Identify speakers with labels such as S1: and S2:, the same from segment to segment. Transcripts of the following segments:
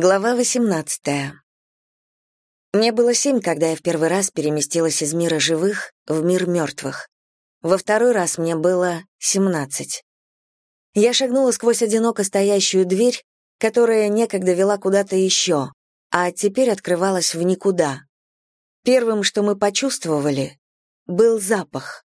S1: Глава 18. Мне было семь, когда я в первый раз переместилась из мира живых в мир мертвых. Во второй раз мне было семнадцать. Я шагнула сквозь одиноко стоящую дверь, которая некогда вела куда-то еще, а теперь открывалась в никуда. Первым, что мы почувствовали, был запах.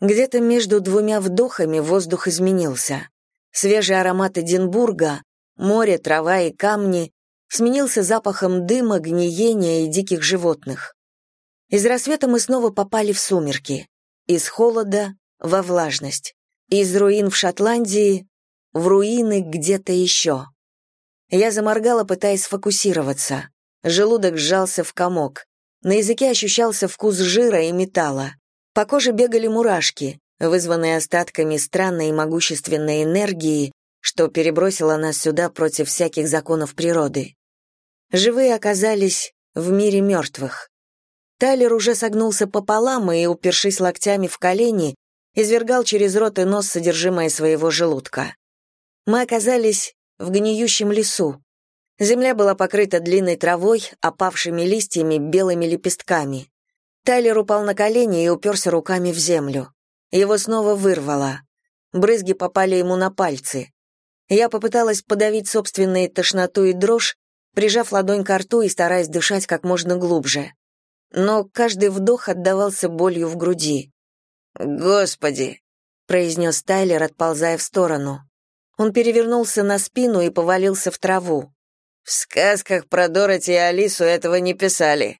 S1: Где-то между двумя вдохами воздух изменился. Свежий аромат Эдинбурга, море, трава и камни сменился запахом дыма, гниения и диких животных. Из рассвета мы снова попали в сумерки, из холода во влажность, из руин в Шотландии в руины где-то еще. Я заморгала, пытаясь сфокусироваться. Желудок сжался в комок. На языке ощущался вкус жира и металла. По коже бегали мурашки, вызванные остатками странной и могущественной энергии, что перебросило нас сюда против всяких законов природы. Живые оказались в мире мертвых. Тайлер уже согнулся пополам и, упершись локтями в колени, извергал через рот и нос содержимое своего желудка. Мы оказались в гниющем лесу. Земля была покрыта длинной травой, опавшими листьями, белыми лепестками. Тайлер упал на колени и уперся руками в землю. Его снова вырвало. Брызги попали ему на пальцы. Я попыталась подавить собственные тошноту и дрожь, прижав ладонь к рту и стараясь дышать как можно глубже. Но каждый вдох отдавался болью в груди. «Господи!» — произнес Тайлер, отползая в сторону. Он перевернулся на спину и повалился в траву. «В сказках про Дороти и Алису этого не писали».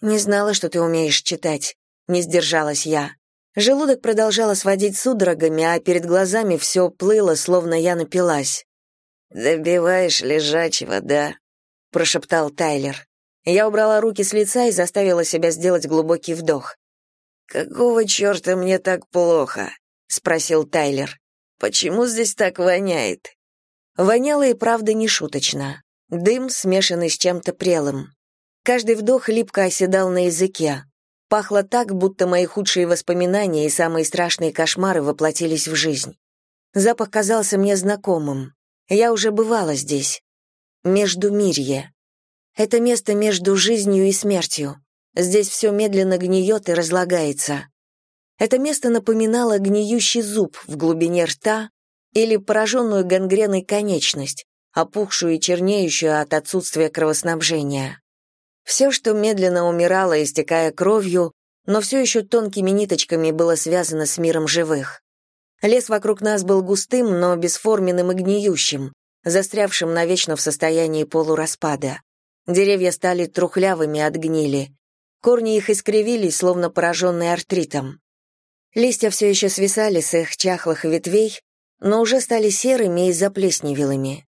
S1: «Не знала, что ты умеешь читать», — не сдержалась я. Желудок продолжала сводить судорогами, а перед глазами все плыло, словно я напилась. «Добиваешь лежачего, да?» Прошептал Тайлер. Я убрала руки с лица и заставила себя сделать глубокий вдох. «Какого черта мне так плохо?» — спросил Тайлер. «Почему здесь так воняет?» Воняло и правда не шуточно. Дым, смешанный с чем-то прелым. Каждый вдох липко оседал на языке. Пахло так, будто мои худшие воспоминания и самые страшные кошмары воплотились в жизнь. Запах казался мне знакомым. Я уже бывала здесь. Междумирье. Это место между жизнью и смертью. Здесь все медленно гниет и разлагается. Это место напоминало гниющий зуб в глубине рта или пораженную гангреной конечность, опухшую и чернеющую от отсутствия кровоснабжения. Все, что медленно умирало, истекая кровью, но все еще тонкими ниточками было связано с миром живых. Лес вокруг нас был густым, но бесформенным и гниющим, застрявшим навечно в состоянии полураспада. Деревья стали трухлявыми от гнили. Корни их искривились, словно пораженные артритом. Листья все еще свисали с их чахлых ветвей, но уже стали серыми и заплесневелыми.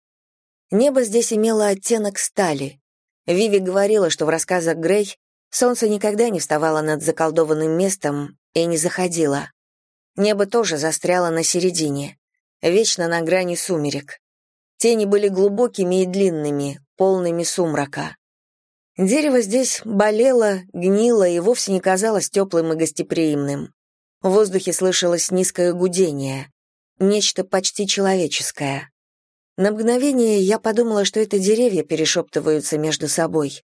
S1: Небо здесь имело оттенок стали. Виви говорила, что в рассказах Грей солнце никогда не вставало над заколдованным местом и не заходило. Небо тоже застряло на середине, вечно на грани сумерек. Тени были глубокими и длинными, полными сумрака. Дерево здесь болело, гнило и вовсе не казалось теплым и гостеприимным. В воздухе слышалось низкое гудение, нечто почти человеческое. На мгновение я подумала, что это деревья перешептываются между собой.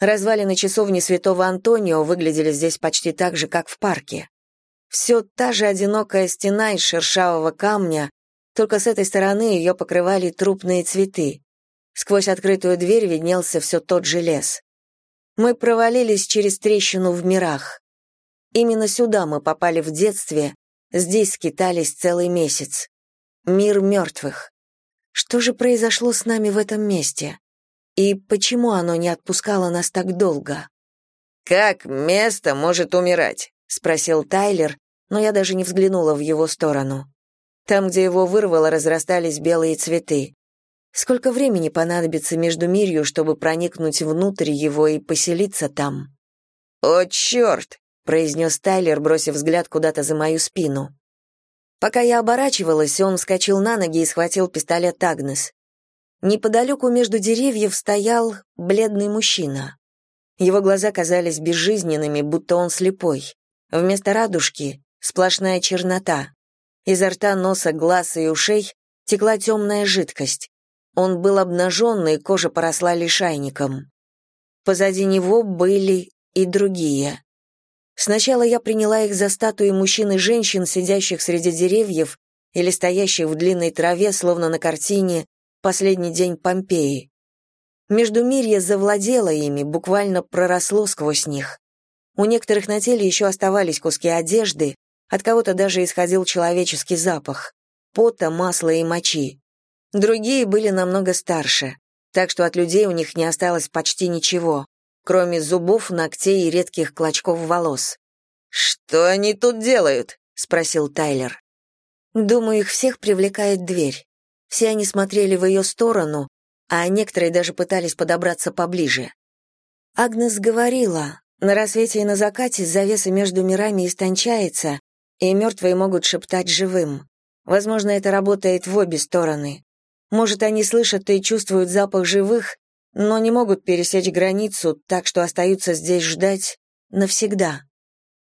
S1: Развалины часовни святого Антонио выглядели здесь почти так же, как в парке. Все та же одинокая стена из шершавого камня, только с этой стороны ее покрывали трупные цветы. Сквозь открытую дверь виднелся все тот же лес. Мы провалились через трещину в мирах. Именно сюда мы попали в детстве, здесь скитались целый месяц. Мир мертвых. Что же произошло с нами в этом месте? И почему оно не отпускало нас так долго? «Как место может умирать?» — спросил Тайлер, но я даже не взглянула в его сторону. Там, где его вырвало, разрастались белые цветы. Сколько времени понадобится между мирью, чтобы проникнуть внутрь его и поселиться там? «О, черт!» — произнес Тайлер, бросив взгляд куда-то за мою спину. Пока я оборачивалась, он вскочил на ноги и схватил пистолет Агнес. Неподалеку между деревьев стоял бледный мужчина. Его глаза казались безжизненными, будто он слепой. Вместо радужки — сплошная чернота. Изо рта, носа, глаз и ушей текла темная жидкость. Он был обнаженный, кожа поросла лишайником. Позади него были и другие. Сначала я приняла их за статуи мужчин и женщин, сидящих среди деревьев или стоящих в длинной траве, словно на картине «Последний день Помпеи». Междумирье завладело ими, буквально проросло сквозь них. У некоторых на теле еще оставались куски одежды, от кого-то даже исходил человеческий запах — пота, масла и мочи. Другие были намного старше, так что от людей у них не осталось почти ничего, кроме зубов, ногтей и редких клочков волос. «Что они тут делают?» — спросил Тайлер. «Думаю, их всех привлекает дверь. Все они смотрели в ее сторону, а некоторые даже пытались подобраться поближе. Агнес говорила, на рассвете и на закате завеса между мирами истончается, и мертвые могут шептать живым. Возможно, это работает в обе стороны. Может, они слышат и чувствуют запах живых, но не могут пересечь границу, так что остаются здесь ждать навсегда.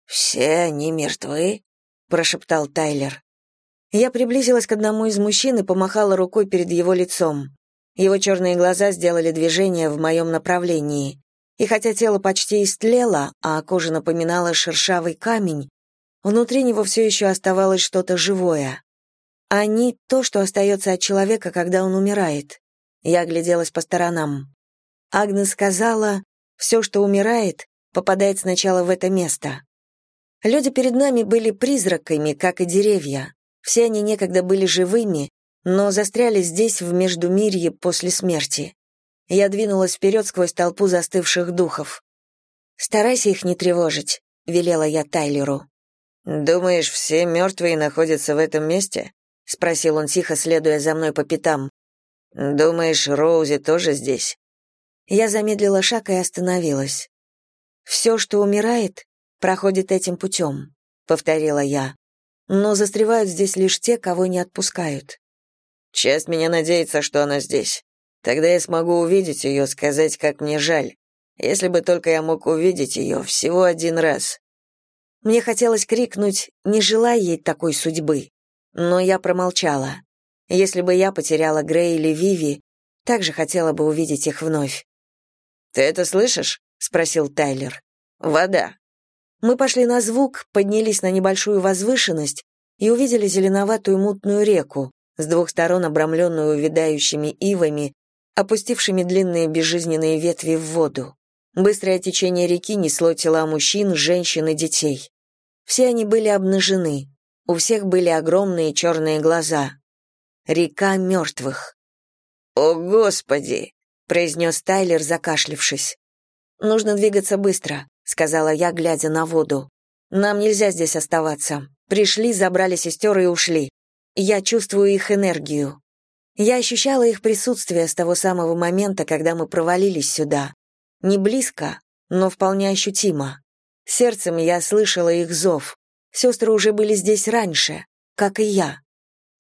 S1: «Все они мертвы?» — прошептал Тайлер. Я приблизилась к одному из мужчин и помахала рукой перед его лицом. Его черные глаза сделали движение в моем направлении. И хотя тело почти истлело, а кожа напоминала шершавый камень, внутри него все еще оставалось что-то живое. Они — то, что остается от человека, когда он умирает. Я огляделась по сторонам. Агнес сказала, все, что умирает, попадает сначала в это место. Люди перед нами были призраками, как и деревья. Все они некогда были живыми, но застряли здесь, в Междумирье, после смерти. Я двинулась вперед сквозь толпу застывших духов. «Старайся их не тревожить», — велела я Тайлеру. «Думаешь, все мертвые находятся в этом месте?» — спросил он тихо, следуя за мной по пятам. «Думаешь, Роузи тоже здесь?» Я замедлила шаг и остановилась. «Все, что умирает, проходит этим путем», — повторила я. «Но застревают здесь лишь те, кого не отпускают». Часть меня надеется, что она здесь. Тогда я смогу увидеть ее, сказать, как мне жаль. Если бы только я мог увидеть ее всего один раз. Мне хотелось крикнуть «Не желай ей такой судьбы», но я промолчала. Если бы я потеряла Грей или Виви, также хотела бы увидеть их вновь. «Ты это слышишь?» — спросил Тайлер. «Вода». Мы пошли на звук, поднялись на небольшую возвышенность и увидели зеленоватую мутную реку, с двух сторон обрамленную увядающими ивами, опустившими длинные безжизненные ветви в воду. Быстрое течение реки несло тела мужчин, женщин и детей. Все они были обнажены, у всех были огромные черные глаза. Река мертвых. «О, Господи!» — произнес Тайлер, закашлившись. «Нужно двигаться быстро», — сказала я, глядя на воду. «Нам нельзя здесь оставаться. Пришли, забрали сестер и ушли. Я чувствую их энергию. Я ощущала их присутствие с того самого момента, когда мы провалились сюда. Не близко, но вполне ощутимо. Сердцем я слышала их зов. Сестры уже были здесь раньше, как и я.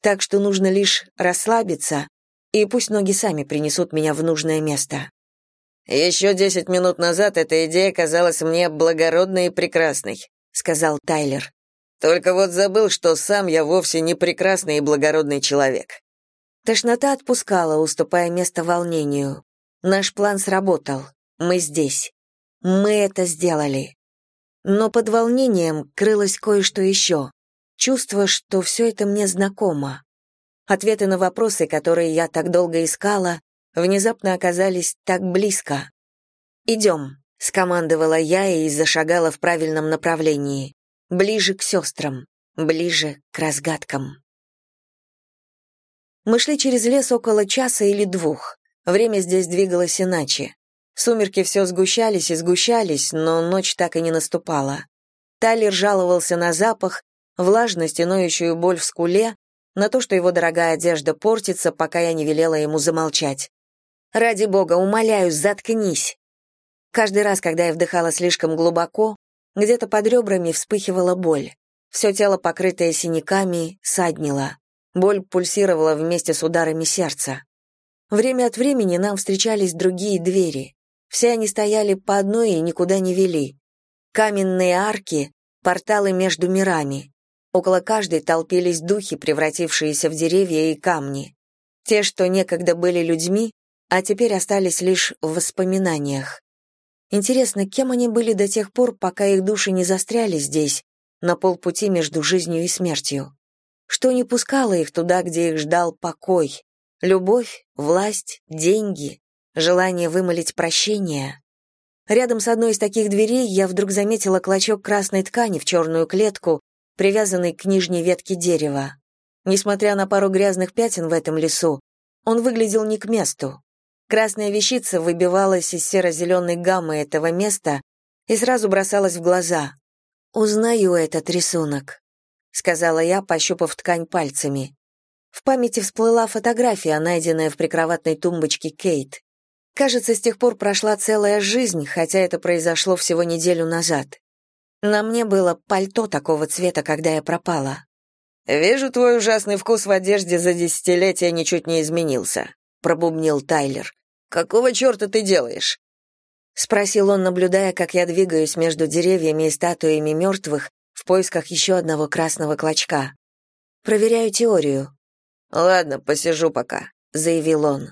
S1: Так что нужно лишь расслабиться, и пусть ноги сами принесут меня в нужное место. «Еще десять минут назад эта идея казалась мне благородной и прекрасной», — сказал Тайлер. Только вот забыл, что сам я вовсе не прекрасный и благородный человек. Тошнота отпускала, уступая место волнению. Наш план сработал. Мы здесь. Мы это сделали. Но под волнением крылось кое-что еще. Чувство, что все это мне знакомо. Ответы на вопросы, которые я так долго искала, внезапно оказались так близко. «Идем», — скомандовала я и зашагала в правильном направлении ближе к сестрам, ближе к разгадкам. Мы шли через лес около часа или двух. Время здесь двигалось иначе. Сумерки все сгущались и сгущались, но ночь так и не наступала. Тайлер жаловался на запах, влажность и ноющую боль в скуле, на то, что его дорогая одежда портится, пока я не велела ему замолчать. «Ради бога, умоляю, заткнись!» Каждый раз, когда я вдыхала слишком глубоко, где-то под ребрами вспыхивала боль. Все тело, покрытое синяками, саднило. Боль пульсировала вместе с ударами сердца. Время от времени нам встречались другие двери. Все они стояли по одной и никуда не вели. Каменные арки, порталы между мирами. Около каждой толпились духи, превратившиеся в деревья и камни. Те, что некогда были людьми, а теперь остались лишь в воспоминаниях. Интересно, кем они были до тех пор, пока их души не застряли здесь, на полпути между жизнью и смертью? Что не пускало их туда, где их ждал покой? Любовь, власть, деньги, желание вымолить прощение? Рядом с одной из таких дверей я вдруг заметила клочок красной ткани в черную клетку, привязанный к нижней ветке дерева. Несмотря на пару грязных пятен в этом лесу, он выглядел не к месту. Красная вещица выбивалась из серо-зеленой гаммы этого места и сразу бросалась в глаза. «Узнаю этот рисунок», — сказала я, пощупав ткань пальцами. В памяти всплыла фотография, найденная в прикроватной тумбочке Кейт. Кажется, с тех пор прошла целая жизнь, хотя это произошло всего неделю назад. На мне было пальто такого цвета, когда я пропала.
S2: «Вижу, твой ужасный вкус в одежде за десятилетия ничуть не изменился», — пробубнил Тайлер. «Какого черта ты делаешь?»
S1: Спросил он, наблюдая, как я двигаюсь между деревьями и статуями мертвых в поисках еще одного красного клочка. «Проверяю теорию».
S2: «Ладно, посижу пока», — заявил он.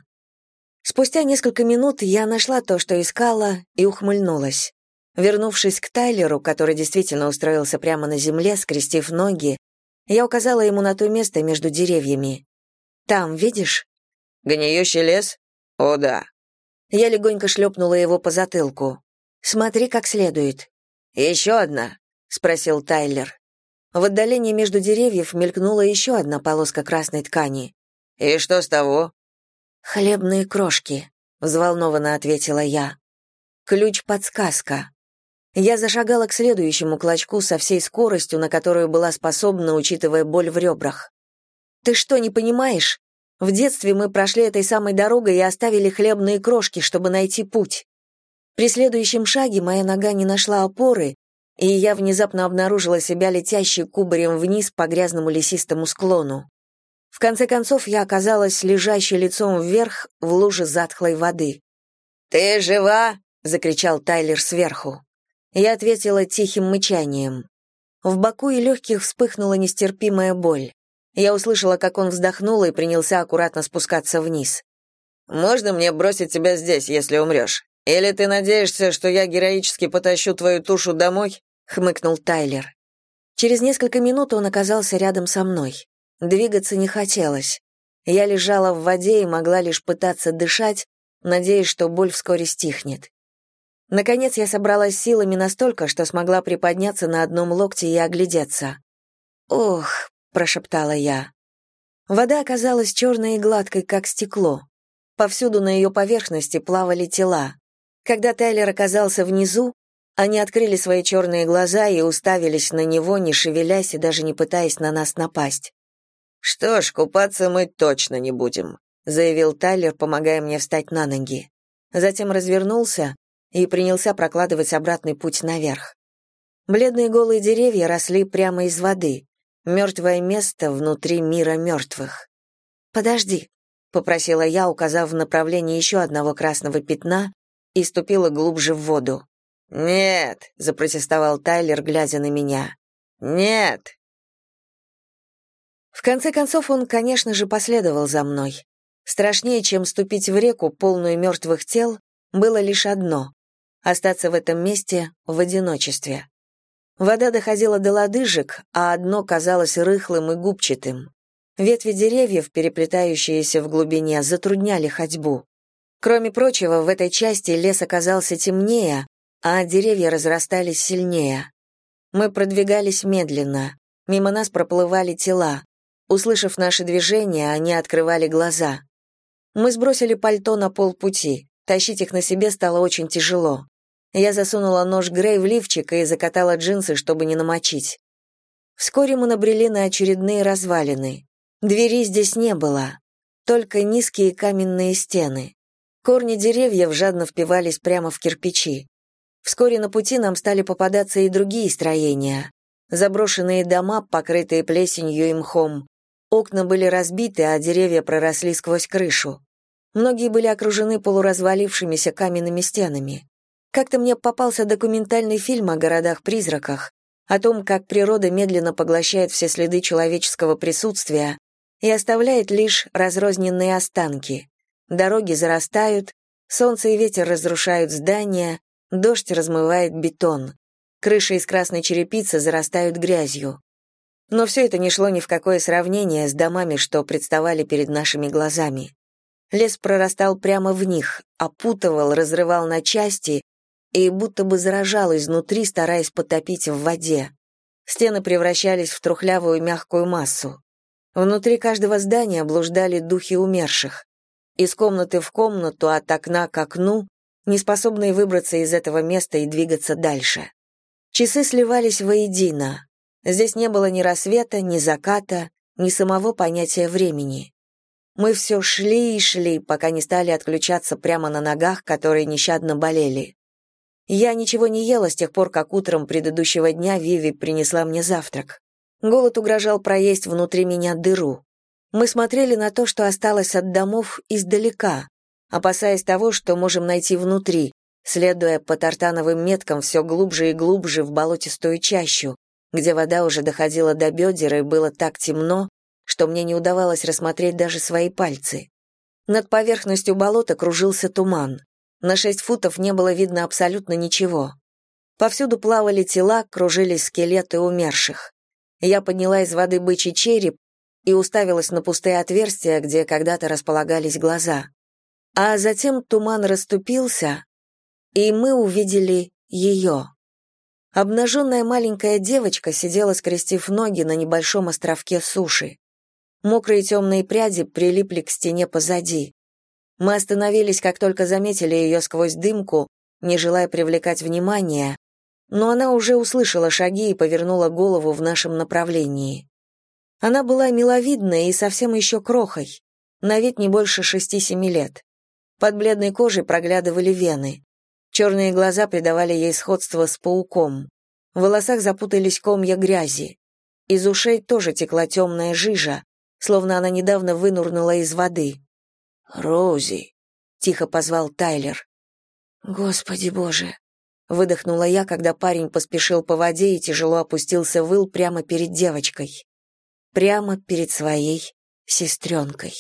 S1: Спустя несколько минут я нашла то, что искала, и ухмыльнулась. Вернувшись к Тайлеру, который действительно устроился прямо на земле, скрестив ноги, я указала ему на то место между деревьями. «Там, видишь?»
S2: «Гниющий лес? О, да».
S1: Я легонько шлепнула его по затылку. «Смотри как следует».
S2: «Еще одна?» — спросил Тайлер.
S1: В отдалении между деревьев мелькнула еще одна полоска красной ткани.
S2: «И что с того?»
S1: «Хлебные крошки», — взволнованно ответила я. «Ключ-подсказка». Я зашагала к следующему клочку со всей скоростью, на которую была способна, учитывая боль в ребрах. «Ты что, не понимаешь? В детстве мы прошли этой самой дорогой и оставили хлебные крошки, чтобы найти путь. При следующем шаге моя нога не нашла опоры, и я внезапно обнаружила себя летящей кубарем вниз по грязному лесистому склону. В конце концов, я оказалась лежащей лицом вверх в луже затхлой воды.
S2: «Ты жива?»
S1: — закричал Тайлер сверху. Я ответила тихим мычанием. В боку и легких вспыхнула нестерпимая боль. Я услышала, как он вздохнул и принялся аккуратно спускаться вниз.
S2: «Можно мне бросить тебя здесь, если умрешь? Или ты надеешься, что я героически потащу твою тушу домой?» — хмыкнул Тайлер.
S1: Через несколько минут он оказался рядом со мной. Двигаться не хотелось. Я лежала в воде и могла лишь пытаться дышать, надеясь, что боль вскоре стихнет. Наконец я собралась силами настолько, что смогла приподняться на одном локте и оглядеться. «Ох», — прошептала я. Вода оказалась черной и гладкой, как стекло. Повсюду на ее поверхности плавали тела. Когда Тайлер оказался внизу, они открыли свои черные глаза и уставились на него, не шевелясь и даже не пытаясь на нас напасть.
S2: «Что ж, купаться мы точно не будем», — заявил Тайлер, помогая мне встать на ноги.
S1: Затем развернулся и принялся прокладывать обратный путь наверх. Бледные голые деревья росли прямо из воды, мертвое место внутри мира мертвых. «Подожди», — попросила я, указав в направлении еще одного красного пятна, и ступила глубже в воду.
S2: «Нет», — запротестовал Тайлер, глядя на меня. «Нет».
S1: В конце концов, он, конечно же, последовал за мной. Страшнее, чем ступить в реку, полную мертвых тел, было лишь одно — остаться в этом месте в одиночестве. Вода доходила до лодыжек, а одно казалось рыхлым и губчатым. Ветви деревьев, переплетающиеся в глубине, затрудняли ходьбу. Кроме прочего, в этой части лес оказался темнее, а деревья разрастались сильнее. Мы продвигались медленно. Мимо нас проплывали тела. Услышав наши движения, они открывали глаза. Мы сбросили пальто на полпути. Тащить их на себе стало очень тяжело. Я засунула нож Грей в лифчик и закатала джинсы, чтобы не намочить. Вскоре мы набрели на очередные развалины. Двери здесь не было, только низкие каменные стены. Корни деревьев жадно впивались прямо в кирпичи. Вскоре на пути нам стали попадаться и другие строения. Заброшенные дома, покрытые плесенью и мхом, Окна были разбиты, а деревья проросли сквозь крышу. Многие были окружены полуразвалившимися каменными стенами. Как-то мне попался документальный фильм о городах-призраках, о том, как природа медленно поглощает все следы человеческого присутствия, и оставляет лишь разрозненные останки. Дороги зарастают, солнце и ветер разрушают здания, дождь размывает бетон. Крыши из красной черепицы зарастают грязью. Но все это не шло ни в какое сравнение с домами, что представали перед нашими глазами. Лес прорастал прямо в них, опутывал, разрывал на части и будто бы заражал изнутри, стараясь потопить в воде. Стены превращались в трухлявую мягкую массу. Внутри каждого здания блуждали духи умерших. Из комнаты в комнату, от окна к окну, неспособные выбраться из этого места и двигаться дальше. Часы сливались воедино. Здесь не было ни рассвета, ни заката, ни самого понятия времени. Мы все шли и шли, пока не стали отключаться прямо на ногах, которые нещадно болели. Я ничего не ела с тех пор, как утром предыдущего дня Виви принесла мне завтрак. Голод угрожал проесть внутри меня дыру. Мы смотрели на то, что осталось от домов, издалека, опасаясь того, что можем найти внутри, следуя по тартановым меткам все глубже и глубже в болотистую чащу, где вода уже доходила до бедер и было так темно, что мне не удавалось рассмотреть даже свои пальцы. Над поверхностью болота кружился туман. На шесть футов не было видно абсолютно ничего. Повсюду плавали тела, кружились скелеты умерших. Я подняла из воды бычий череп и уставилась на пустые отверстия, где когда-то располагались глаза. А затем туман расступился, и мы увидели ее. Обнаженная маленькая девочка сидела, скрестив ноги на небольшом островке суши. Мокрые темные пряди прилипли к стене позади. Мы остановились, как только заметили ее сквозь дымку, не желая привлекать внимания, но она уже услышала шаги и повернула голову в нашем направлении. Она была миловидная и совсем еще крохой, на вид не больше шести-семи лет. Под бледной кожей проглядывали вены. Черные глаза придавали ей сходство с пауком. В волосах запутались комья грязи. Из ушей тоже текла темная жижа, словно она недавно вынурнула из воды.
S2: «Рози», — тихо позвал Тайлер.
S1: «Господи боже!» — выдохнула я, когда парень поспешил по воде и тяжело опустился в прямо перед девочкой. Прямо перед своей сестренкой.